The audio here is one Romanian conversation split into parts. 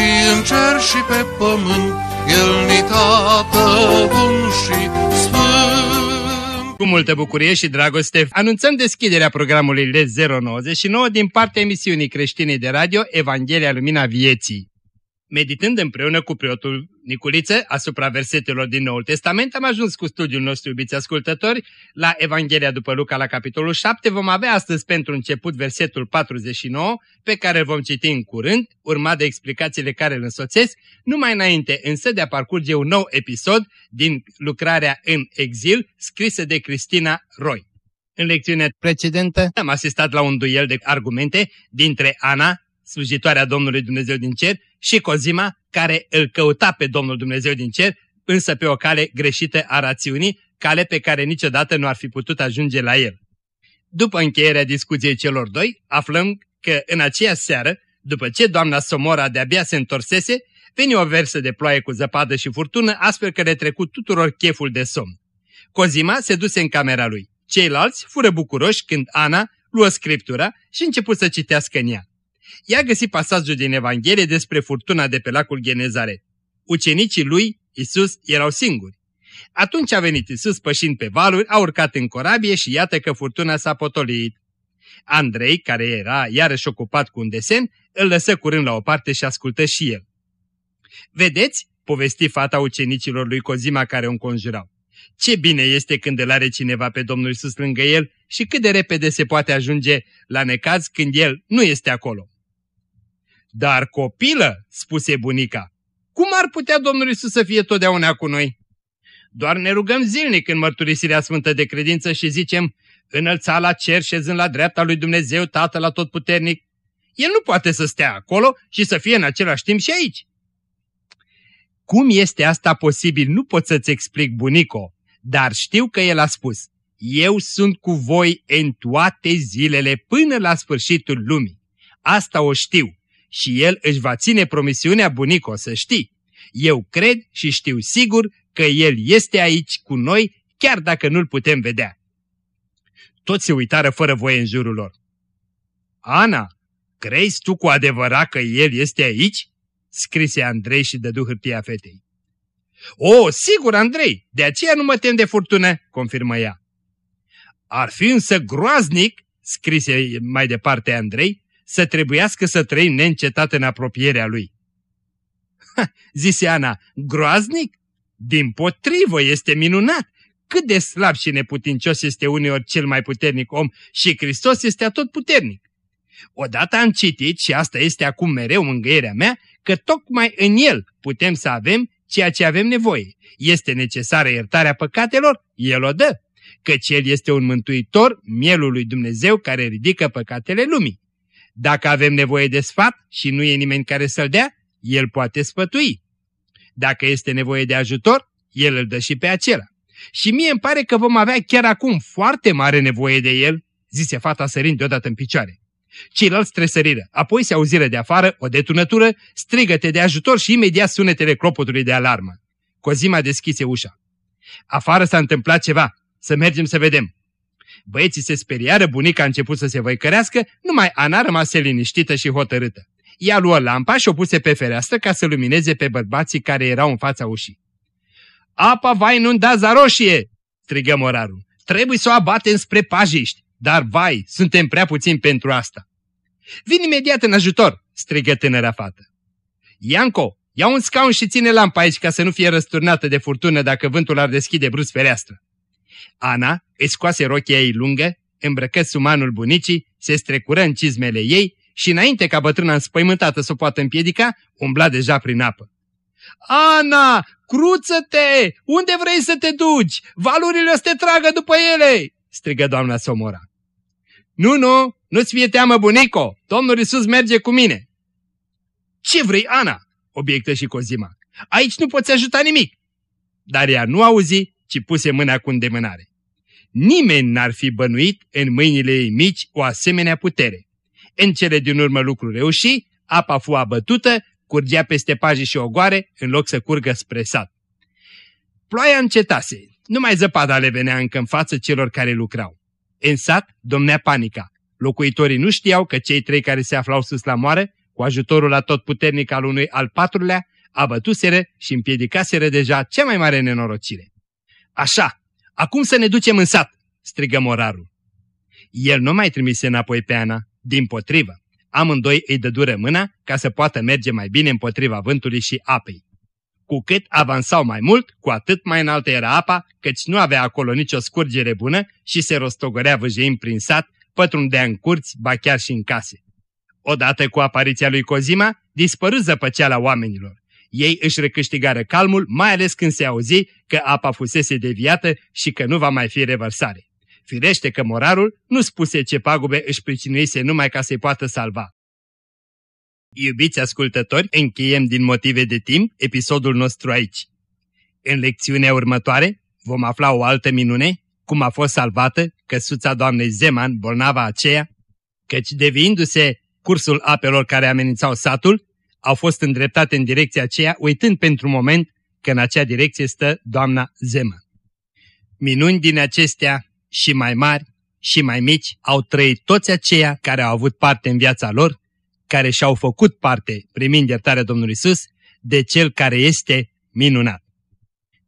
și în cer și pe pământ, El ni tată bun și sfânt. Cu multă bucurie și dragoste anunțăm deschiderea programului LED 099 din partea emisiunii creștine de radio Evanghelia Lumina Vieții. Meditând împreună cu preotul Niculiță asupra versetelor din Noul Testament, am ajuns cu studiul nostru, iubiți ascultători, la Evanghelia după Luca, la capitolul 7. Vom avea astăzi pentru început versetul 49, pe care îl vom citi în curând, urmat de explicațiile care îl însoțesc, numai înainte însă de a parcurge un nou episod din lucrarea în exil, scrisă de Cristina Roy. În lecțiunea precedentă am asistat la un duel de argumente dintre Ana, slujitoarea Domnului Dumnezeu din cer, și Cozima, care îl căuta pe Domnul Dumnezeu din cer, însă pe o cale greșită a rațiunii, cale pe care niciodată nu ar fi putut ajunge la el. După încheierea discuției celor doi, aflăm că în aceea seară, după ce doamna Somora de-abia se întorsese, veni o versă de ploaie cu zăpadă și furtună, astfel că le trecut tuturor cheful de somn. Cozima se duse în camera lui. Ceilalți fură bucuroși când Ana luă scriptura și început să citească în ea. Ea găsi pasajul din Evanghelie despre furtuna de pe lacul Genezaret. Ucenicii lui, Isus, erau singuri. Atunci a venit Isus pășind pe valuri, a urcat în corabie și iată că furtuna s-a potolit. Andrei, care era iarăși ocupat cu un desen, îl lăsă curând la o parte și ascultă și el. Vedeți, povesti fata ucenicilor lui Cozima care o înconjurau. Ce bine este când îl are cineva pe Domnul Isus lângă el și cât de repede se poate ajunge la necaz când el nu este acolo. Dar copilă, spuse bunica, cum ar putea Domnul Isus să fie totdeauna cu noi? Doar ne rugăm zilnic în mărturisirea sfântă de credință și zicem, înălța la cer șezând la dreapta lui Dumnezeu Tatăl Atotputernic. El nu poate să stea acolo și să fie în același timp și aici. Cum este asta posibil nu pot să-ți explic, bunico, dar știu că el a spus, eu sunt cu voi în toate zilele până la sfârșitul lumii. Asta o știu și el își va ține promisiunea bunico, să știi. Eu cred și știu sigur că el este aici cu noi, chiar dacă nu-l putem vedea. Toți se uitară fără voie în jurul lor. Ana, crezi tu cu adevărat că el este aici? scrise Andrei și dădu hârtia fetei. O, sigur, Andrei, de aceea nu mă tem de furtună, confirmă ea. Ar fi însă groaznic, scrise mai departe Andrei, să trebuiască să trăim neîncetat în apropierea lui. Ha, zise Ana, groaznic? Din potrivă, este minunat! Cât de slab și neputincios este uneori cel mai puternic om și Hristos este atot puternic. Odată am citit, și asta este acum mereu mângâierea mea, că tocmai în El putem să avem ceea ce avem nevoie. Este necesară iertarea păcatelor? El o dă. Căci El este un mântuitor, mielul lui Dumnezeu care ridică păcatele lumii. Dacă avem nevoie de sfat și nu e nimeni care să-l dea, el poate sfătui. Dacă este nevoie de ajutor, el îl dă și pe acela. Și mie îmi pare că vom avea chiar acum foarte mare nevoie de el, zise fata sărind deodată în picioare. Ceilalți tresăriră, apoi se auziră de afară o detunătură, strigăte de ajutor și imediat sunetele clopotului de alarmă. Cozima deschise ușa. Afară s-a întâmplat ceva, să mergem să vedem. Băieții se speriară, bunica a început să se văicărească, numai Ana rămase liniștită și hotărâtă. Ea luă lampa și o puse pe fereastră ca să lumineze pe bărbații care erau în fața ușii. Apa va inunda zaroșie!" strigă morarul. Trebuie să o abatem spre pajiști, dar vai, suntem prea puțini pentru asta." Vin imediat în ajutor!" strigă tânăra fată. Ianco, ia un scaun și ține lampa aici ca să nu fie răsturnată de furtună dacă vântul ar deschide brusc fereastră. Ana își scoase rochia ei lungă, îmbrăcă sumanul bunicii, se strecură în cizmele ei și înainte ca bătrâna înspăimântată să o poată împiedica, umbla deja prin apă. Ana, cruță-te! Unde vrei să te duci? Valurile o să te tragă după ele!" strigă doamna Somora. Nu, nu, nu-ți fie teamă, bunico! Domnul Isus merge cu mine!" Ce vrei, Ana?" obiectă și Cozima. Aici nu poți ajuta nimic. Dar ea nu auzi, ci puse mâna cu îndemânare. Nimeni n-ar fi bănuit în mâinile ei mici o asemenea putere. În cele din urmă lucru reuși, apa fu abătută, curgea peste paji și ogoare, în loc să curgă spre sat. Ploaia încetase, numai zăpada le venea încă în față celor care lucrau. În sat domnea panica. Locuitorii nu știau că cei trei care se aflau sus la moare, cu ajutorul atotputernic al unui al patrulea, abătuseră și împiedicaseră deja cea mai mare nenorocire. Așa, acum să ne ducem în sat, strigă morarul. El nu mai trimise înapoi pe Ana, din potrivă. Amândoi îi dădură mâna ca să poată merge mai bine împotriva vântului și apei. Cu cât avansau mai mult, cu atât mai înaltă era apa, căci nu avea acolo nicio scurgere bună și se rostogorea văjeind prin sat, pătrundea în curți, ba chiar și în case. Odată cu apariția lui Cozima, dispăru zăpăceala oamenilor. Ei își recâștigară calmul, mai ales când se auzi că apa fusese deviată și că nu va mai fi revărsare. Firește că morarul nu spuse ce pagube își pricinuise numai ca să-i poată salva. Iubiți ascultători, încheiem din motive de timp episodul nostru aici. În lecțiunea următoare vom afla o altă minune, cum a fost salvată căsuța doamnei Zeman, bolnava aceea, căci devindu-se cursul apelor care amenințau satul, au fost îndreptate în direcția aceea, uitând pentru un moment că în acea direcție stă doamna Zeman. Minuni din acestea și mai mari și mai mici au trăit toți aceia care au avut parte în viața lor, care și-au făcut parte, primind iertarea Domnului Isus, de Cel care este minunat.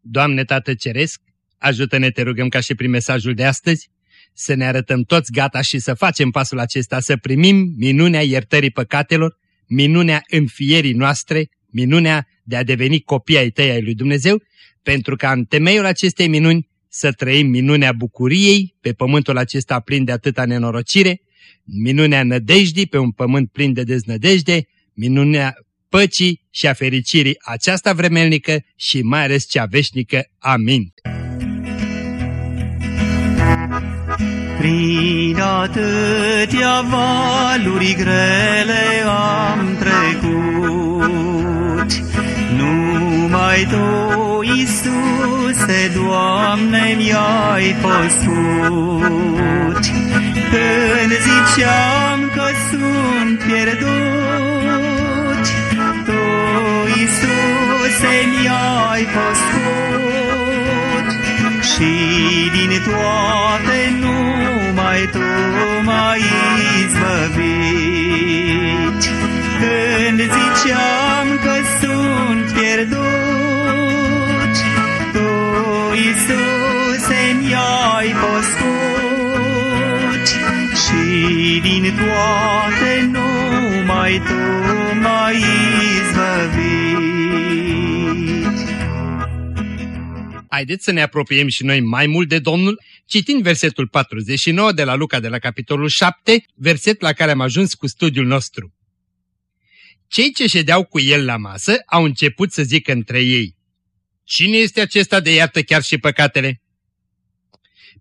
Doamne Tată Ceresc, ajută-ne, te rugăm ca și prin mesajul de astăzi, să ne arătăm toți gata și să facem pasul acesta, să primim minunea iertării păcatelor, minunea înfierii noastre, minunea de a deveni copii ai tăi ai lui Dumnezeu, pentru ca în temeiul acestei minuni să trăim minunea bucuriei pe pământul acesta plin de atâta nenorocire, minunea nădejdii pe un pământ plin de deznădejde, minunea păcii și a fericirii aceasta vremelnică și mai ales cea veșnică. Amin. Prin atâtea valuri grele am trecut, numai Tu, Iisuse, Doamne, mi-ai păscut. Când ziceam că sunt pierdut, Tu, Iisuse, mi-ai păscut. Și din toate numai Tu m-ai izbăvit. Când ziceam că sunt pierdut, Tu, Iisuse, mi-ai păscut. Și din toate numai Tu m-ai izbăvit. Haideți să ne apropiem și noi mai mult de Domnul, citind versetul 49 de la Luca de la capitolul 7, verset la care am ajuns cu studiul nostru. Cei ce ședeau cu el la masă au început să zică între ei, Cine este acesta de iartă chiar și păcatele?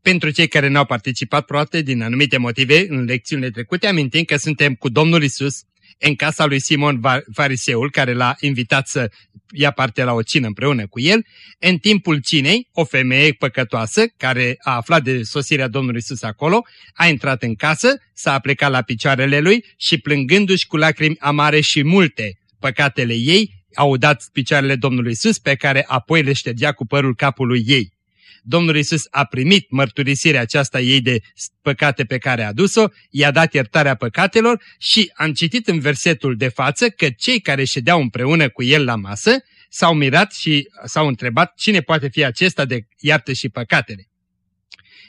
Pentru cei care n-au participat poate din anumite motive în lecțiunile trecute, amintim că suntem cu Domnul Isus în casa lui Simon Fariseul, care l-a invitat să ia parte la o cină împreună cu el. În timpul cinei, o femeie păcătoasă, care a aflat de sosirea Domnului Isus acolo, a intrat în casă, s-a plecat la picioarele lui și plângându-și cu lacrimi amare și multe păcatele ei, au dat picioarele Domnului Isus, pe care apoi le ștergea cu părul capului ei. Domnul Isus a primit mărturisirea aceasta ei de păcate pe care a adus-o, i-a dat iertarea păcatelor și am citit în versetul de față că cei care ședeau împreună cu el la masă s-au mirat și s-au întrebat cine poate fi acesta de iartă și păcatele.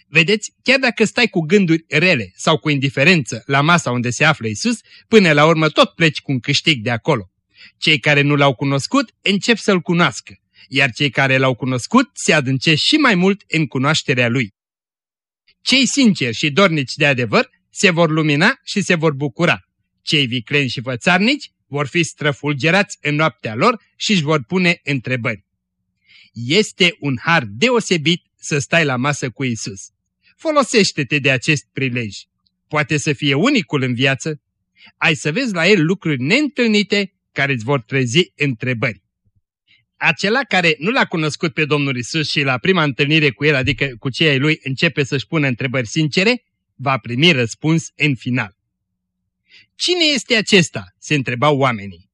Vedeți, chiar dacă stai cu gânduri rele sau cu indiferență la masa unde se află Isus, până la urmă tot pleci cu un câștig de acolo. Cei care nu l-au cunoscut încep să-l cunoască iar cei care l-au cunoscut se adâncesc și mai mult în cunoașterea lui. Cei sinceri și dornici de adevăr se vor lumina și se vor bucura. Cei vicleni și fățarnici vor fi străfulgerați în noaptea lor și își vor pune întrebări. Este un har deosebit să stai la masă cu Isus. Folosește-te de acest prilej. Poate să fie unicul în viață. Ai să vezi la el lucruri neîntâlnite, care îți vor trezi întrebări. Acela care nu l-a cunoscut pe Domnul Isus și la prima întâlnire cu el, adică cu cei ai lui, începe să-și pună întrebări sincere, va primi răspuns în final. Cine este acesta? se întrebau oamenii.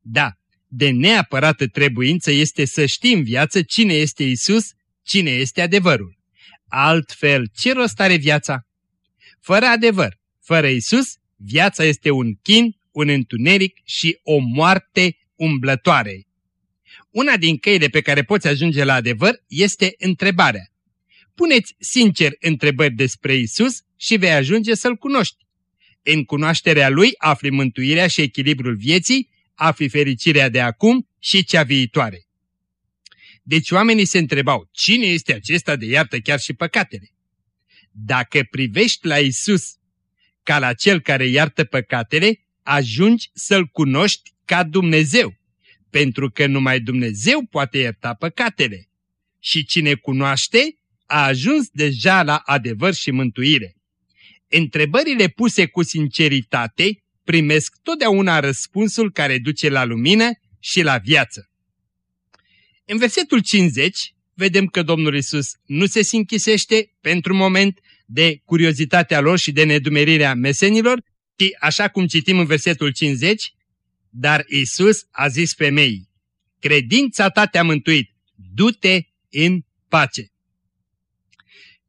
Da, de neapărată trebuință este să știm în viață cine este Isus, cine este adevărul. Altfel, ce rost are viața? Fără adevăr, fără Isus, viața este un chin, un întuneric și o moarte umblătoare. Una din căile pe care poți ajunge la adevăr este întrebarea. Puneți sincer întrebări despre Isus și vei ajunge să-L cunoști. În cunoașterea Lui afli mântuirea și echilibrul vieții, afli fericirea de acum și cea viitoare. Deci oamenii se întrebau, cine este acesta de iartă chiar și păcatele? Dacă privești la Isus ca la Cel care iartă păcatele, ajungi să-L cunoști ca Dumnezeu, pentru că numai Dumnezeu poate ierta păcatele. Și cine cunoaște, a ajuns deja la adevăr și mântuire. Întrebările puse cu sinceritate primesc totdeauna răspunsul care duce la lumină și la viață. În versetul 50 vedem că Domnul Isus nu se sinchisește pentru moment de curiozitatea lor și de nedumerirea mesenilor, ci așa cum citim în versetul 50, dar Isus a zis femeii, credința ta te-a mântuit, du-te în pace.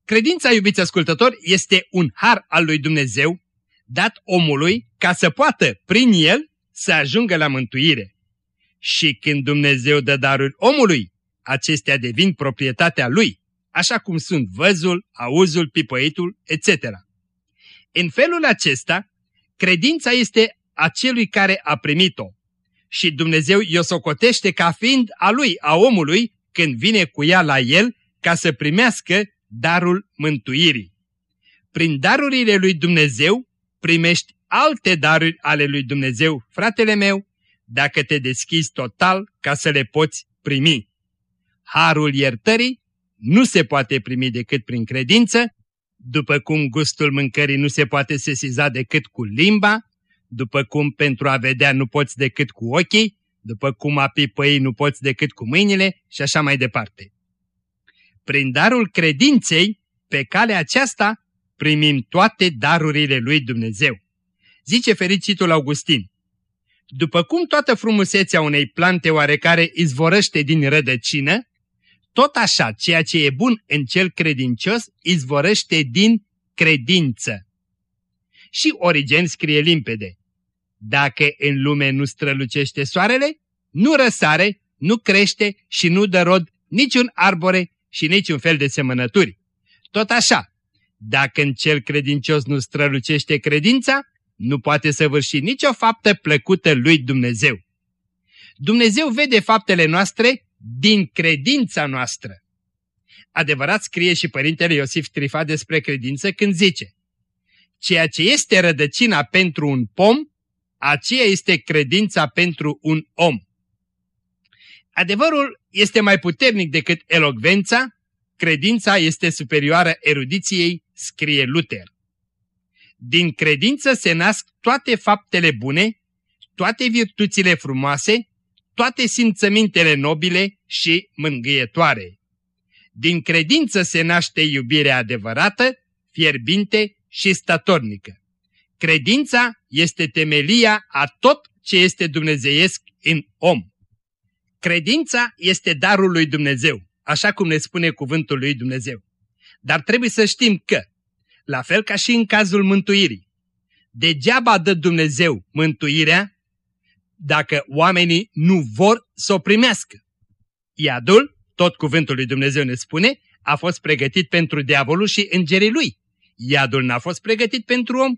Credința, iubiți ascultători, este un har al lui Dumnezeu dat omului ca să poată, prin el, să ajungă la mântuire. Și când Dumnezeu dă darul omului, acestea devin proprietatea lui, așa cum sunt văzul, auzul, pipăitul, etc. În felul acesta, credința este a celui care a primit-o și Dumnezeu i-o socotește ca fiind a lui, a omului, când vine cu ea la el ca să primească darul mântuirii. Prin darurile lui Dumnezeu primești alte daruri ale lui Dumnezeu, fratele meu, dacă te deschizi total ca să le poți primi. Harul iertării nu se poate primi decât prin credință, după cum gustul mâncării nu se poate sesiza decât cu limba, după cum pentru a vedea nu poți decât cu ochii, după cum a pipăi nu poți decât cu mâinile și așa mai departe. Prin darul credinței, pe calea aceasta, primim toate darurile lui Dumnezeu. Zice fericitul Augustin, după cum toată frumusețea unei plante oarecare izvorăște din rădăcină, tot așa ceea ce e bun în cel credincios izvorăște din credință. Și Origen scrie limpede, dacă în lume nu strălucește soarele, nu răsare, nu crește și nu dă rod niciun arbore și niciun fel de semănături. Tot așa, dacă în cel credincios nu strălucește credința, nu poate să vârși nicio faptă plăcută lui Dumnezeu. Dumnezeu vede faptele noastre din credința noastră. Adevărat scrie și părintele Iosif Trifa despre credință când zice Ceea ce este rădăcina pentru un pom, aceea este credința pentru un om. Adevărul este mai puternic decât elogvența, credința este superioară erudiției, scrie Luther. Din credință se nasc toate faptele bune, toate virtuțile frumoase, toate simțămintele nobile și mângâietoare. Din credință se naște iubirea adevărată, fierbinte și statornică. Credința este temelia a tot ce este dumnezeiesc în om. Credința este darul lui Dumnezeu, așa cum ne spune cuvântul lui Dumnezeu. Dar trebuie să știm că, la fel ca și în cazul mântuirii, degeaba dă Dumnezeu mântuirea dacă oamenii nu vor să o primească. Iadul, tot cuvântul lui Dumnezeu ne spune, a fost pregătit pentru diavolul și îngerii lui. Iadul n-a fost pregătit pentru om.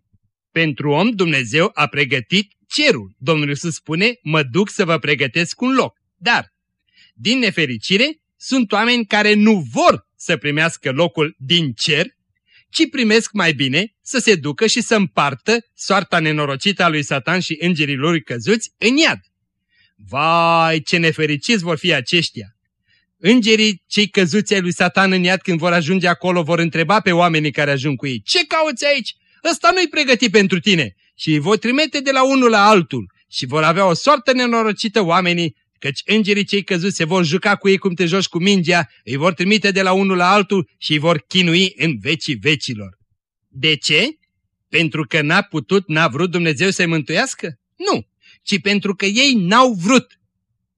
Pentru om Dumnezeu a pregătit cerul. Domnul Iisus spune, mă duc să vă pregătesc un loc. Dar, din nefericire, sunt oameni care nu vor să primească locul din cer, ci primesc mai bine să se ducă și să împartă soarta nenorocită a lui Satan și îngerii lui căzuți în iad. Vai, ce nefericiți vor fi aceștia! Îngerii cei căzuți ai lui Satan în iad când vor ajunge acolo vor întreba pe oamenii care ajung cu ei, ce cauți aici? Ăsta nu-i pregătit pentru tine și îi voi trimite de la unul la altul și vor avea o soartă nenorocită oamenii, căci îngerii cei căzuți se vor juca cu ei cum te joci cu mingea, îi vor trimite de la unul la altul și îi vor chinui în vecii vecilor. De ce? Pentru că n-a putut, n-a vrut Dumnezeu să-i mântuiască? Nu, ci pentru că ei n-au vrut.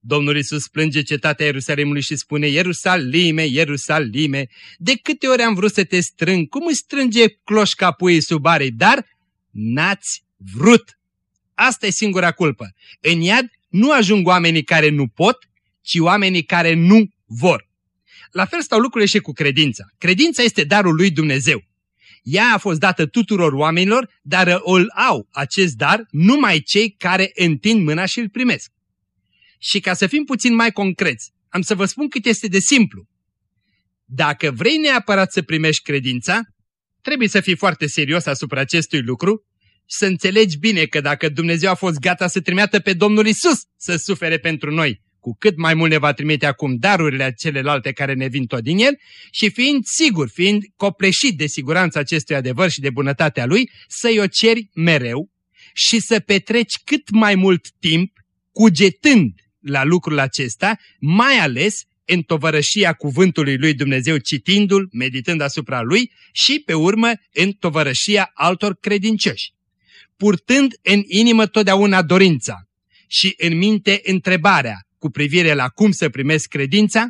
Domnul Iisus plânge cetatea Ierusalimului și spune, Ierusalime, Ierusalime, de câte ori am vrut să te strâng, cum îți strânge cloșca puii sub arii, dar n-ați vrut. Asta e singura culpă. În iad nu ajung oamenii care nu pot, ci oamenii care nu vor. La fel stau lucrurile și cu credința. Credința este darul lui Dumnezeu. Ea a fost dată tuturor oamenilor, dar îl au acest dar numai cei care întind mâna și îl primesc. Și ca să fim puțin mai concreți, am să vă spun cât este de simplu. Dacă vrei neapărat să primești credința, trebuie să fii foarte serios asupra acestui lucru și să înțelegi bine că dacă Dumnezeu a fost gata să trimeată pe Domnul Isus să sufere pentru noi, cu cât mai mult ne va trimite acum darurile celelalte care ne vin tot din el și fiind sigur, fiind copleșit de siguranța acestui adevăr și de bunătatea lui, să-i o ceri mereu și să petreci cât mai mult timp cugetând la lucrul acesta, mai ales în tovărășia cuvântului lui Dumnezeu, citindu-l, meditând asupra lui și, pe urmă, în tovărășia altor credincioși. Purtând în inimă totdeauna dorința și în minte întrebarea cu privire la cum să primesc credința,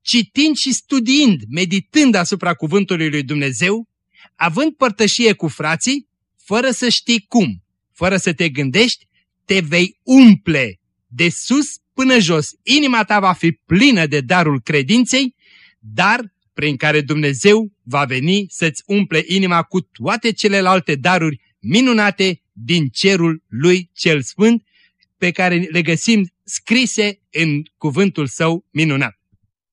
citind și studiind, meditând asupra cuvântului lui Dumnezeu, având părtășie cu frații, fără să știi cum, fără să te gândești, te vei umple de sus până jos. Inima ta va fi plină de darul credinței, dar prin care Dumnezeu va veni să-ți umple inima cu toate celelalte daruri minunate din cerul lui cel sfânt, pe care le găsim scrise în cuvântul său minunat.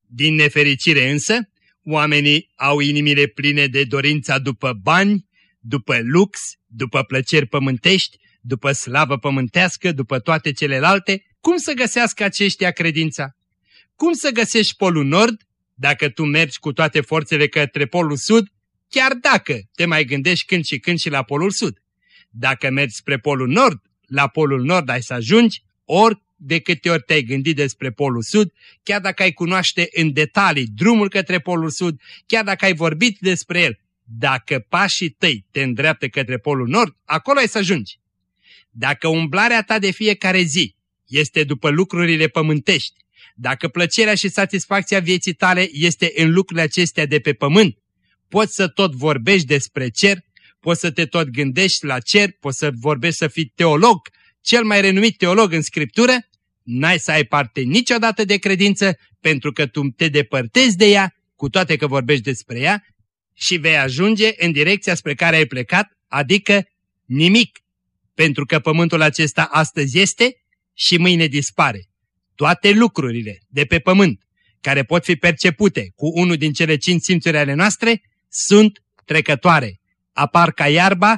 Din nefericire însă, oamenii au inimile pline de dorința după bani, după lux, după plăceri pământești, după slavă pământească, după toate celelalte, cum să găsească aceștia credința? Cum să găsești polul nord dacă tu mergi cu toate forțele către polul sud, chiar dacă te mai gândești când și când și la polul sud? Dacă mergi spre polul nord, la polul nord ai să ajungi, ori de câte ori te-ai gândit despre polul sud, chiar dacă ai cunoaște în detalii drumul către polul sud, chiar dacă ai vorbit despre el, dacă pașii tăi te îndreaptă către polul nord, acolo ai să ajungi. Dacă umblarea ta de fiecare zi este după lucrurile pământești, dacă plăcerea și satisfacția vieții tale este în lucrurile acestea de pe pământ, poți să tot vorbești despre cer, poți să te tot gândești la cer, poți să vorbești să fii teolog, cel mai renumit teolog în Scriptură, n-ai să ai parte niciodată de credință pentru că tu te depărtezi de ea, cu toate că vorbești despre ea, și vei ajunge în direcția spre care ai plecat, adică nimic, pentru că pământul acesta astăzi este și mâine dispare. Toate lucrurile de pe pământ care pot fi percepute cu unul din cele cinci simțuri ale noastre sunt trecătoare. Apar ca iarba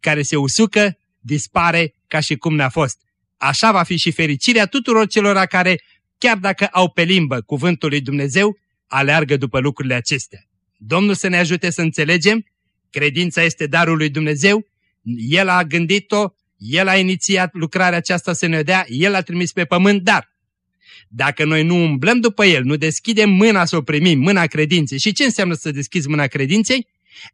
care se usucă, dispare ca și cum n-a fost. Așa va fi și fericirea tuturor celor care, chiar dacă au pe limbă cuvântul lui Dumnezeu, aleargă după lucrurile acestea. Domnul să ne ajute să înțelegem, credința este darul lui Dumnezeu, El a gândit-o, El a inițiat lucrarea aceasta să ne dea, El a trimis pe pământ, dar dacă noi nu umblăm după El, nu deschidem mâna să o primim, mâna credinței. Și ce înseamnă să deschizi mâna credinței?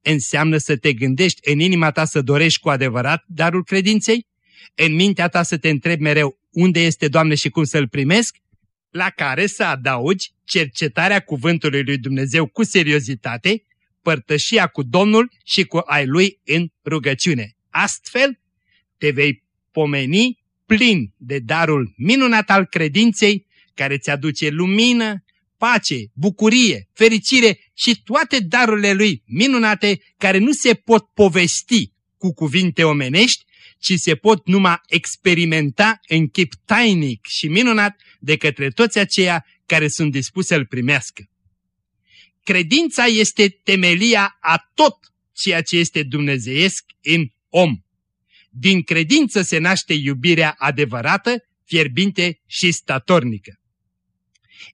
Înseamnă să te gândești în inima ta să dorești cu adevărat darul credinței, în mintea ta să te întrebi mereu unde este, Doamne, și cum să-L primesc, la care să adaugi cercetarea cuvântului lui Dumnezeu cu seriozitate, părtășia cu Domnul și cu ai Lui în rugăciune. Astfel, te vei pomeni plin de darul minunat al credinței, care ți aduce lumină, pace, bucurie, fericire și toate darurile Lui minunate care nu se pot povesti cu cuvinte omenești, ci se pot numai experimenta în chip tainic și minunat de către toți aceia care sunt dispuși să-L primească. Credința este temelia a tot ceea ce este dumnezeiesc în om. Din credință se naște iubirea adevărată, fierbinte și statornică.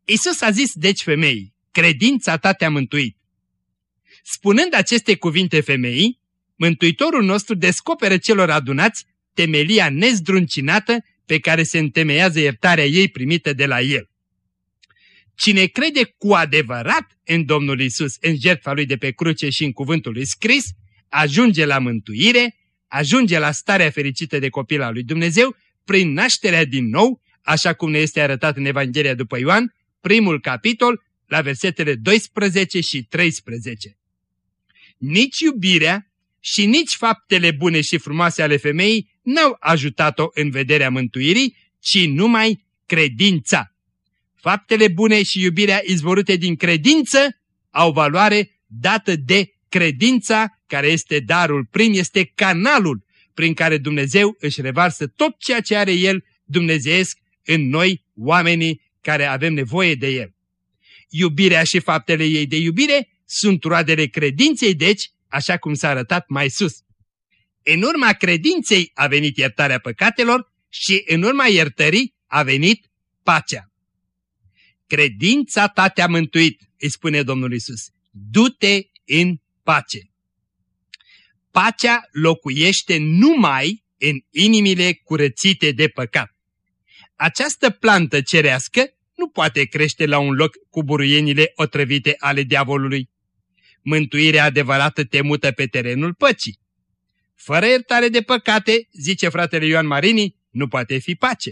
Isus a zis deci femeii, credința ta te-a mântuit. Spunând aceste cuvinte femeii, Mântuitorul nostru descoperă celor adunați temelia nezdruncinată pe care se întemeiază iertarea ei primită de la El. Cine crede cu adevărat în Domnul Isus, în jertfa Lui de pe cruce și în cuvântul Lui scris, ajunge la mântuire, ajunge la starea fericită de copil al Lui Dumnezeu, prin nașterea din nou, așa cum ne este arătat în Evanghelia după Ioan, primul capitol, la versetele 12 și 13. Nici iubirea și nici faptele bune și frumoase ale femeii n-au ajutat-o în vederea mântuirii, ci numai credința. Faptele bune și iubirea izvorute din credință au valoare dată de credința care este darul prin, este canalul prin care Dumnezeu își revarsă tot ceea ce are El dumnezeiesc în noi, oamenii care avem nevoie de El. Iubirea și faptele ei de iubire sunt roadele credinței, deci, așa cum s-a arătat mai sus. În urma credinței a venit iertarea păcatelor și în urma iertării a venit pacea. Credința ta te-a mântuit, îi spune Domnul Isus. Du-te în pace. Pacea locuiește numai în inimile curățite de păcat. Această plantă cerească nu poate crește la un loc cu buruienile otrăvite ale diavolului. Mântuirea adevărată te mută pe terenul păcii. Fără iertare de păcate, zice fratele Ioan Marini, nu poate fi pace.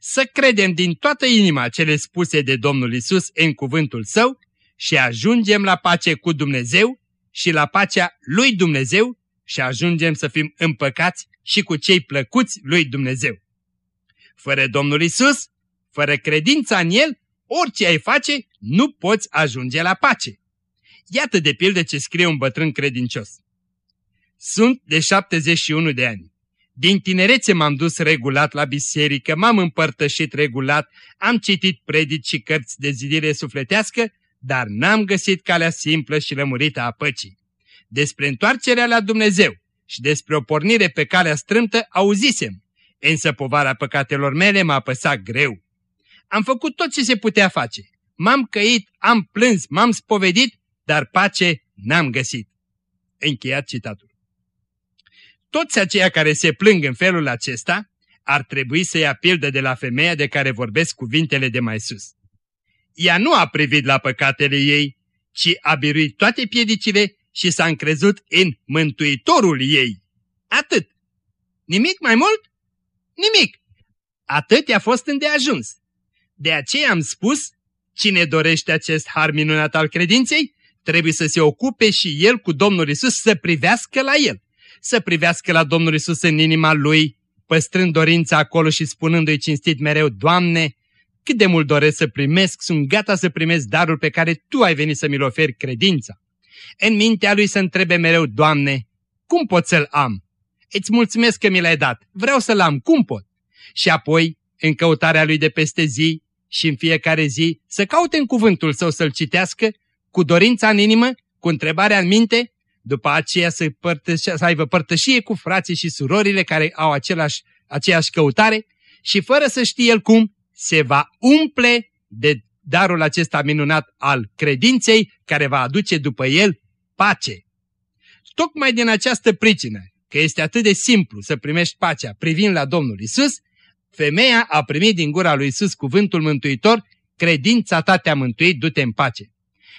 Să credem din toată inima cele spuse de Domnul Isus în cuvântul Său și ajungem la pace cu Dumnezeu și la pacea lui Dumnezeu și ajungem să fim împăcați și cu cei plăcuți lui Dumnezeu. Fără Domnul Isus, fără credința în El, orice ai face, nu poți ajunge la pace. Iată de pildă ce scrie un bătrân credincios. Sunt de 71 de ani. Din tinerețe m-am dus regulat la biserică, m-am împărtășit regulat, am citit predici și cărți de zidire sufletească, dar n-am găsit calea simplă și lămurită a păcii. Despre întoarcerea la Dumnezeu și despre o pornire pe calea strâmtă auzisem, însă povara păcatelor mele m-a apăsat greu. Am făcut tot ce se putea face. M-am căit, am plâns, m-am spovedit, dar pace n-am găsit. Încheiat citatul. Toți aceia care se plâng în felul acesta ar trebui să ia pildă de la femeia de care vorbesc cuvintele de mai sus. Ea nu a privit la păcatele ei, ci a biruit toate piedicile și s-a încrezut în Mântuitorul ei. Atât. Nimic mai mult? Nimic. Atât i-a fost îndeajuns. De aceea am spus, cine dorește acest har minunat al credinței, trebuie să se ocupe și el cu Domnul Isus să privească la el. Să privească la Domnul Isus în inima lui, păstrând dorința acolo și spunându-i cinstit mereu, Doamne, cât de mult doresc să primesc, sunt gata să primesc darul pe care Tu ai venit să mi-l oferi credința. În mintea lui să întrebe mereu, Doamne, cum pot să-l am? Îți mulțumesc că mi l-ai dat, vreau să-l am, cum pot? Și apoi, în căutarea lui de peste zi și în fiecare zi, să caute în cuvântul său să-l citească, cu dorința în inimă, cu întrebarea în minte, după aceea să, părtășe, să aibă părtășie cu frații și surorile care au același, aceeași căutare și fără să știe el cum, se va umple de darul acesta minunat al credinței care va aduce după el pace. Tocmai din această pricină, că este atât de simplu să primești pacea privind la Domnul Isus, femeia a primit din gura lui Isus cuvântul mântuitor, credința ta te-a mântuit, du-te în pace.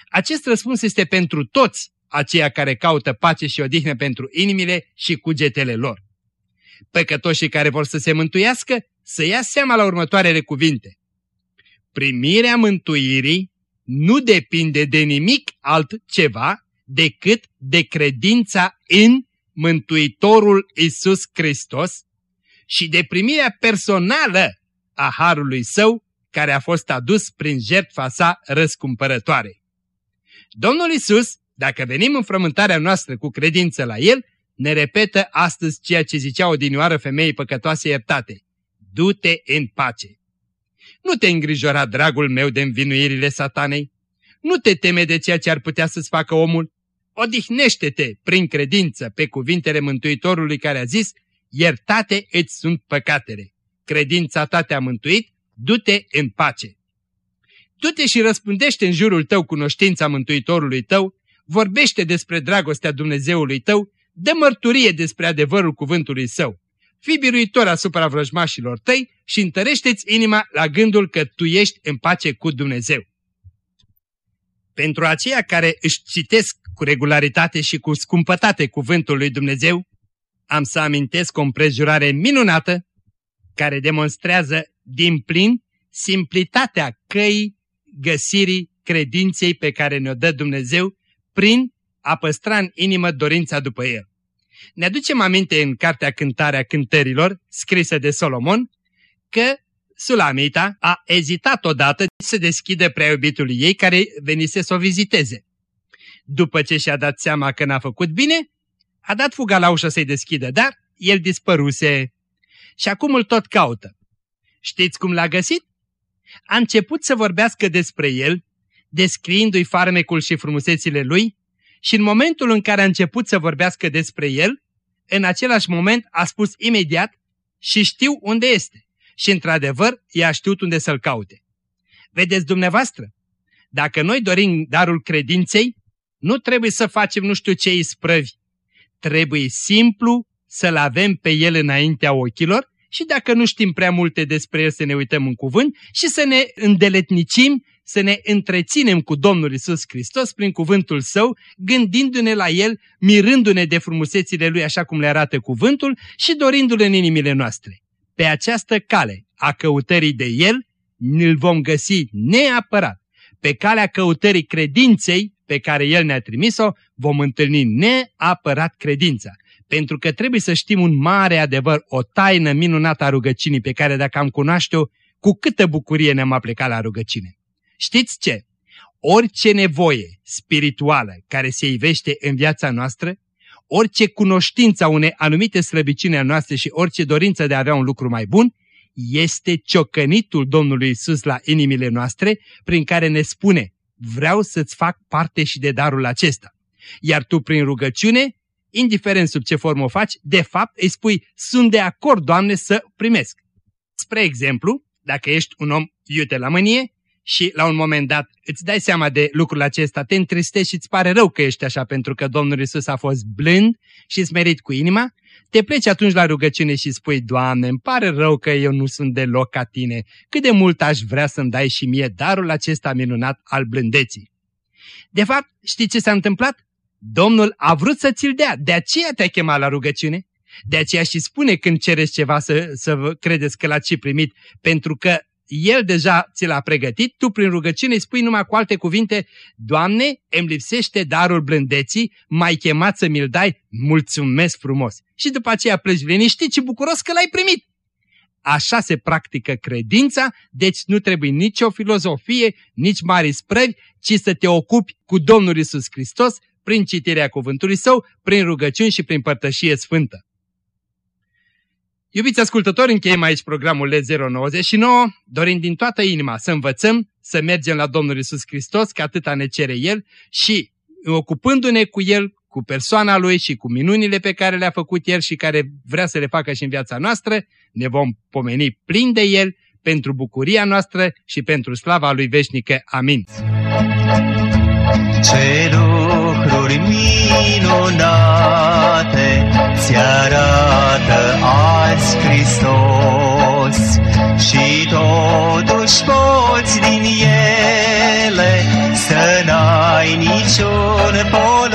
Acest răspuns este pentru toți aceia care caută pace și odihnă pentru inimile și cugetele lor. Păcătoșii care vor să se mântuiască, să ia seama la următoarele cuvinte. Primirea mântuirii nu depinde de nimic altceva decât de credința în Mântuitorul Isus Hristos și de primirea personală a Harului Său care a fost adus prin jertfa sa răscumpărătoare. Domnul Isus, dacă venim în frământarea noastră cu credință la El, ne repetă astăzi ceea ce zicea odinioară femeii păcătoase iertate. Du-te în pace. Nu te îngrijora, dragul meu, de învinuirile satanei. Nu te teme de ceea ce ar putea să-ți facă omul. Odihnește-te prin credință pe cuvintele Mântuitorului care a zis, iertate îți sunt păcatele. Credința ta te-a mântuit, du-te în pace. Du-te și răspundește în jurul tău cunoștința Mântuitorului tău, vorbește despre dragostea Dumnezeului tău, dă mărturie despre adevărul cuvântului său. Fii biruitor asupra vrăjmașilor tăi și întărește-ți inima la gândul că tu ești în pace cu Dumnezeu. Pentru aceia care își citesc cu regularitate și cu scumpătate cuvântul lui Dumnezeu, am să amintesc o împrejurare minunată care demonstrează din plin simplitatea căii găsirii credinței pe care ne-o dă Dumnezeu prin a păstra în inimă dorința după El. Ne aducem aminte în Cartea Cântarea Cântărilor, scrisă de Solomon, că Sulamita a ezitat odată să deschidă prea iubitului ei care venise să o viziteze. După ce și-a dat seama că n-a făcut bine, a dat fuga la ușă să-i deschidă, dar el dispăruse. Și acum îl tot caută. Știți cum l-a găsit? A început să vorbească despre el, descriindu-i farmecul și frumusețile lui, și în momentul în care a început să vorbească despre el, în același moment a spus imediat și știu unde este. Și într-adevăr, i-a știut unde să-l caute. Vedeți dumneavoastră, dacă noi dorim darul credinței, nu trebuie să facem nu știu ce isprăvi. Trebuie simplu să-l avem pe el înaintea ochilor și dacă nu știm prea multe despre el să ne uităm în cuvânt și să ne îndeletnicim, să ne întreținem cu Domnul Isus Hristos prin cuvântul Său, gândindu-ne la El, mirându-ne de frumusețile Lui așa cum le arată cuvântul și dorindu-le în inimile noastre. Pe această cale a căutării de El, îl vom găsi neapărat. Pe calea căutării credinței pe care El ne-a trimis-o, vom întâlni neapărat credința. Pentru că trebuie să știm un mare adevăr, o taină minunată a rugăciunii pe care dacă am cunoaște-o, cu câtă bucurie ne-am aplicat la rugăciune. Știți ce? Orice nevoie spirituală care se ivește în viața noastră, orice cunoștință a unei anumite slăbiciuni a noastre și orice dorință de a avea un lucru mai bun, este ciocănitul Domnului Isus la inimile noastre, prin care ne spune, vreau să-ți fac parte și de darul acesta. Iar tu prin rugăciune, indiferent sub ce formă o faci, de fapt îi spui, sunt de acord, Doamne, să primesc. Spre exemplu, dacă ești un om iute la mânie, și la un moment dat îți dai seama de lucrul acesta, te întristești și îți pare rău că ești așa pentru că Domnul Isus a fost blând și smerit cu inima, te pleci atunci la rugăciune și spui, Doamne, îmi pare rău că eu nu sunt deloc ca tine, cât de mult aș vrea să-mi dai și mie darul acesta minunat al blândeții. De fapt, știi ce s-a întâmplat? Domnul a vrut să ți-l dea, de aceea te-a chemat la rugăciune. De aceea și spune când cereți ceva să, să credeți că l-ați primit, pentru că el deja ți l-a pregătit, tu prin rugăciune îi spui numai cu alte cuvinte, Doamne, îmi lipsește darul blândeții, mai chemat să mi-l dai, mulțumesc frumos. Și după aceea pleci liniștit și bucuros că l-ai primit. Așa se practică credința, deci nu trebuie nici o filozofie, nici mari sprăvi, ci să te ocupi cu Domnul Isus Hristos prin citirea cuvântului Său, prin rugăciuni și prin părtășie sfântă. Iubiți ascultători, încheiem aici programul L099, dorind din toată inima să învățăm, să mergem la Domnul Isus Hristos, că atâta ne cere El și ocupându-ne cu El, cu persoana Lui și cu minunile pe care le-a făcut El și care vrea să le facă și în viața noastră, ne vom pomeni plin de El pentru bucuria noastră și pentru slava Lui veșnică. Amin. Ce lucruri minunate ți arată azi Hristos și totuși poți din ele să n-ai niciun polos.